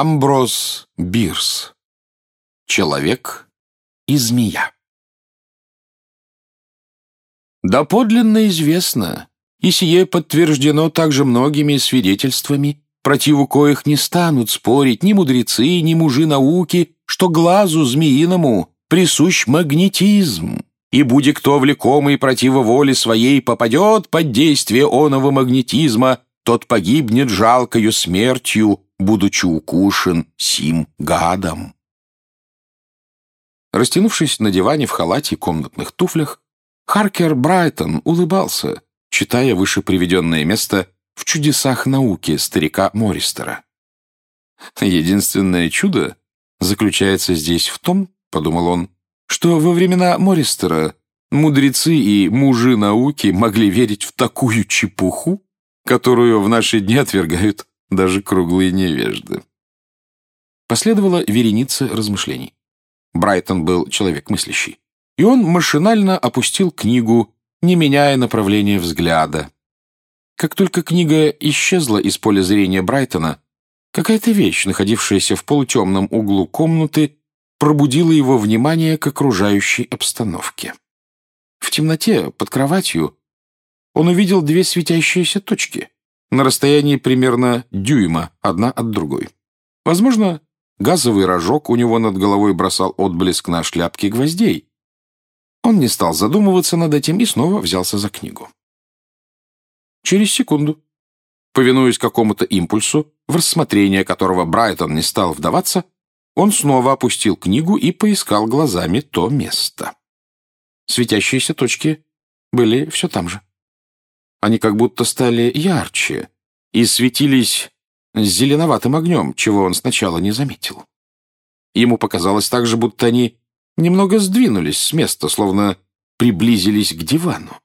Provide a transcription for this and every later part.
Амброс Бирс. Человек и змея. Доподлинно известно, и сие подтверждено также многими свидетельствами, противу коих не станут спорить ни мудрецы, ни мужи науки, что глазу змеиному присущ магнетизм, и будь кто влекомый противо воли своей попадет под действие оного магнетизма, тот погибнет жалкою смертью, будучи укушен сим гадом. Растянувшись на диване в халате и комнатных туфлях, Харкер Брайтон улыбался, читая выше приведенное место в «Чудесах науки» старика Мористера. «Единственное чудо заключается здесь в том, — подумал он, — что во времена Мористера мудрецы и мужи науки могли верить в такую чепуху, которую в наши дни отвергают даже круглые невежды. Последовала вереница размышлений. Брайтон был человек мыслящий, и он машинально опустил книгу, не меняя направления взгляда. Как только книга исчезла из поля зрения Брайтона, какая-то вещь, находившаяся в полутемном углу комнаты, пробудила его внимание к окружающей обстановке. В темноте, под кроватью, он увидел две светящиеся точки на расстоянии примерно дюйма одна от другой. Возможно, газовый рожок у него над головой бросал отблеск на шляпки гвоздей. Он не стал задумываться над этим и снова взялся за книгу. Через секунду, повинуясь какому-то импульсу, в рассмотрение которого Брайтон не стал вдаваться, он снова опустил книгу и поискал глазами то место. Светящиеся точки были все там же. Они как будто стали ярче и светились зеленоватым огнем, чего он сначала не заметил. Ему показалось также, будто они немного сдвинулись с места, словно приблизились к дивану.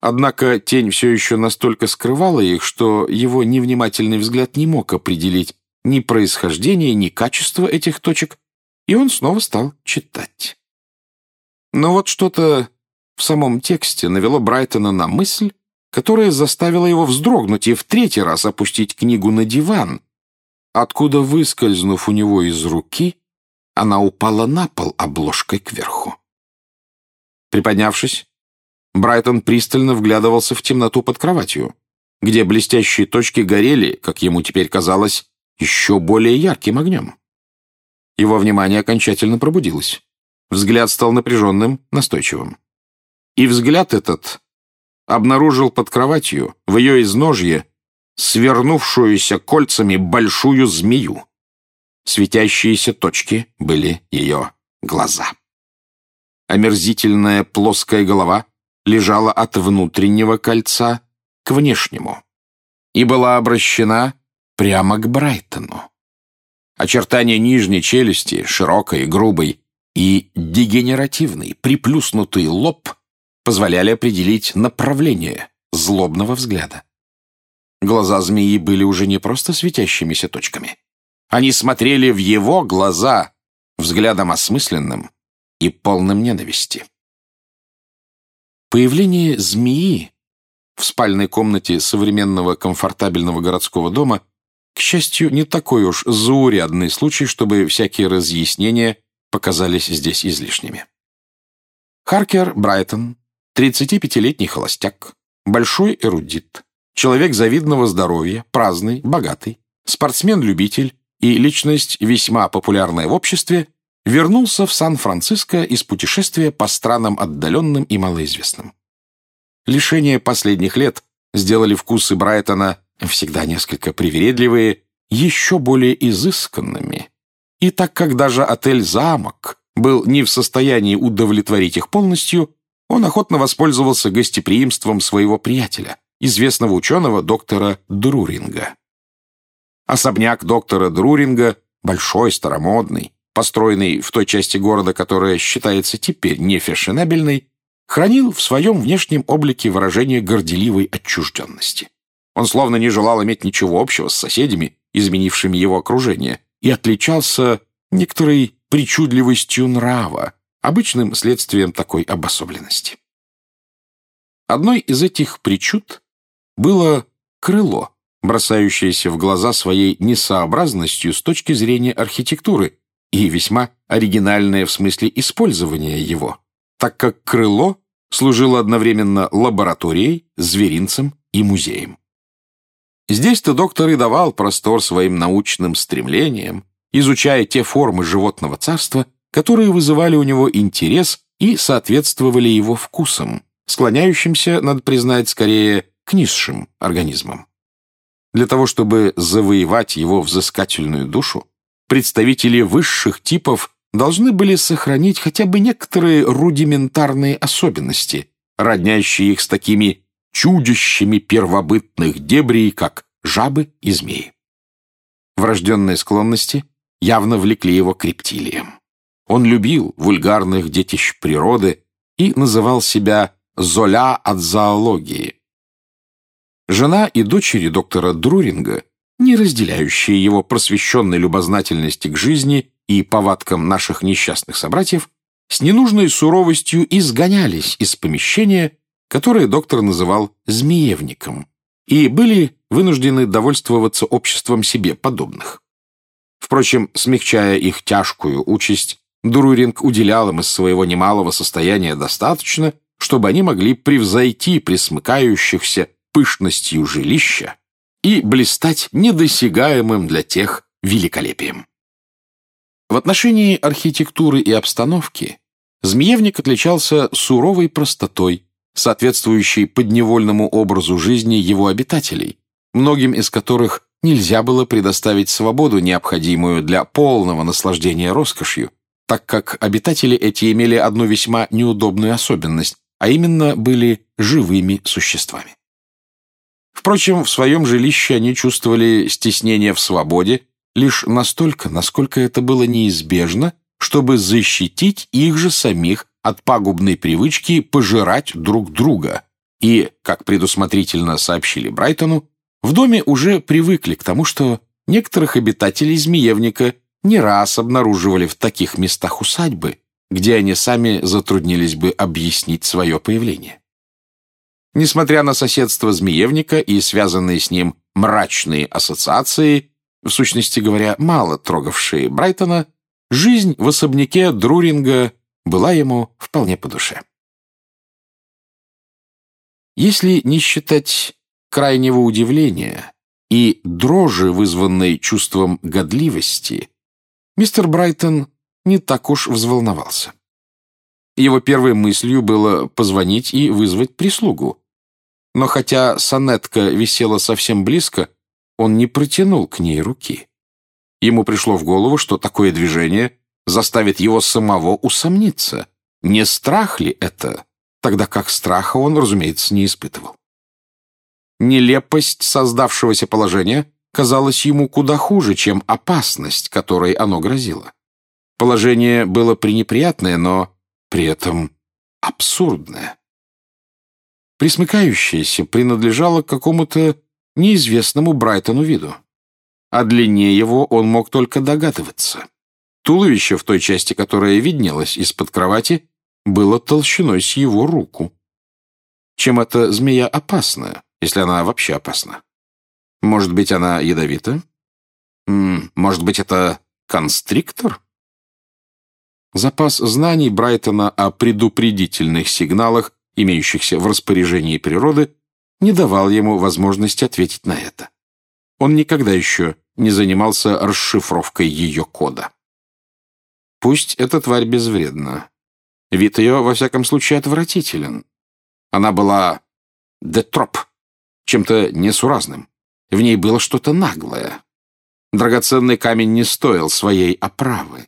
Однако тень все еще настолько скрывала их, что его невнимательный взгляд не мог определить ни происхождение, ни качество этих точек, и он снова стал читать. Но вот что-то в самом тексте навело Брайтона на мысль, которая заставила его вздрогнуть и в третий раз опустить книгу на диван, откуда, выскользнув у него из руки, она упала на пол обложкой кверху. Приподнявшись, Брайтон пристально вглядывался в темноту под кроватью, где блестящие точки горели, как ему теперь казалось, еще более ярким огнем. Его внимание окончательно пробудилось. Взгляд стал напряженным, настойчивым. И взгляд этот обнаружил под кроватью, в ее изножье, свернувшуюся кольцами большую змею. Светящиеся точки были ее глаза. Омерзительная плоская голова лежала от внутреннего кольца к внешнему и была обращена прямо к Брайтону. Очертания нижней челюсти, широкой, грубой, и дегенеративный, приплюснутый лоб позволяли определить направление злобного взгляда. Глаза змеи были уже не просто светящимися точками. Они смотрели в его глаза взглядом осмысленным и полным ненависти. Появление змеи в спальной комнате современного комфортабельного городского дома, к счастью, не такой уж заурядный случай, чтобы всякие разъяснения показались здесь излишними. Харкер Брайтон, 35-летний холостяк, большой эрудит, человек завидного здоровья, праздный, богатый, спортсмен-любитель и личность весьма популярная в обществе, вернулся в Сан-Франциско из путешествия по странам отдаленным и малоизвестным. Лишения последних лет сделали вкусы Брайтона, всегда несколько привередливые, еще более изысканными, и так как даже отель «Замок» был не в состоянии удовлетворить их полностью, он охотно воспользовался гостеприимством своего приятеля, известного ученого доктора Друринга. Особняк доктора Друринга, большой, старомодный, построенный в той части города, которая считается теперь не фешенебельной, хранил в своем внешнем облике выражение горделивой отчужденности. Он словно не желал иметь ничего общего с соседями, изменившими его окружение, и отличался некоторой причудливостью нрава, обычным следствием такой обособленности. Одной из этих причуд было крыло, бросающееся в глаза своей несообразностью с точки зрения архитектуры и весьма оригинальное в смысле использования его, так как крыло служило одновременно лабораторией, зверинцем и музеем. Здесь-то доктор и давал простор своим научным стремлениям, изучая те формы животного царства, которые вызывали у него интерес и соответствовали его вкусам, склоняющимся, надо признать, скорее к низшим организмам. Для того, чтобы завоевать его взыскательную душу, представители высших типов должны были сохранить хотя бы некоторые рудиментарные особенности, роднящие их с такими чудищами первобытных дебрей, как жабы и змеи. Врожденные склонности явно влекли его к рептилиям. Он любил вульгарных детищ природы и называл себя «золя от зоологии». Жена и дочери доктора Друринга, не разделяющие его просвещенной любознательности к жизни и повадкам наших несчастных собратьев, с ненужной суровостью изгонялись из помещения, которое доктор называл «змеевником», и были вынуждены довольствоваться обществом себе подобных. Впрочем, смягчая их тяжкую участь, Дуруринг уделял им из своего немалого состояния достаточно, чтобы они могли превзойти присмыкающихся пышностью жилища и блистать недосягаемым для тех великолепием. В отношении архитектуры и обстановки Змеевник отличался суровой простотой, соответствующей подневольному образу жизни его обитателей, многим из которых нельзя было предоставить свободу, необходимую для полного наслаждения роскошью, так как обитатели эти имели одну весьма неудобную особенность, а именно были живыми существами. Впрочем, в своем жилище они чувствовали стеснение в свободе лишь настолько, насколько это было неизбежно, чтобы защитить их же самих от пагубной привычки пожирать друг друга. И, как предусмотрительно сообщили Брайтону, в доме уже привыкли к тому, что некоторых обитателей Змеевника не раз обнаруживали в таких местах усадьбы, где они сами затруднились бы объяснить свое появление. Несмотря на соседство Змеевника и связанные с ним мрачные ассоциации, в сущности говоря, мало трогавшие Брайтона, жизнь в особняке Друринга была ему вполне по душе. Если не считать крайнего удивления и дрожи, вызванной чувством годливости, мистер Брайтон не так уж взволновался. Его первой мыслью было позвонить и вызвать прислугу. Но хотя сонетка висела совсем близко, он не протянул к ней руки. Ему пришло в голову, что такое движение заставит его самого усомниться, не страх ли это, тогда как страха он, разумеется, не испытывал. Нелепость создавшегося положения казалась ему куда хуже, чем опасность, которой оно грозило. Положение было пренеприятное, но при этом абсурдное. Присмыкающееся принадлежало к какому-то неизвестному Брайтону виду. О длине его он мог только догадываться. Туловище в той части, которая виднелась из-под кровати, было толщиной с его руку. Чем эта змея опасна? если она вообще опасна. Может быть, она ядовита? Может быть, это констриктор? Запас знаний Брайтона о предупредительных сигналах, имеющихся в распоряжении природы, не давал ему возможности ответить на это. Он никогда еще не занимался расшифровкой ее кода. Пусть эта тварь безвредна. Вид ее, во всяком случае, отвратителен. Она была детроп, чем-то несуразным. В ней было что-то наглое. Драгоценный камень не стоил своей оправы.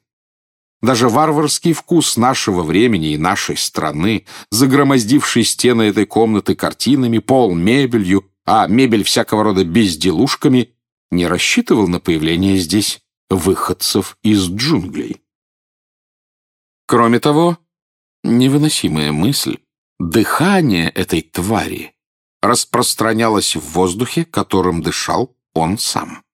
Даже варварский вкус нашего времени и нашей страны, загромоздивший стены этой комнаты картинами, пол мебелью, а мебель всякого рода безделушками, не рассчитывал на появление здесь выходцев из джунглей. Кроме того, невыносимая мысль, дыхание этой твари распространялось в воздухе, которым дышал он сам.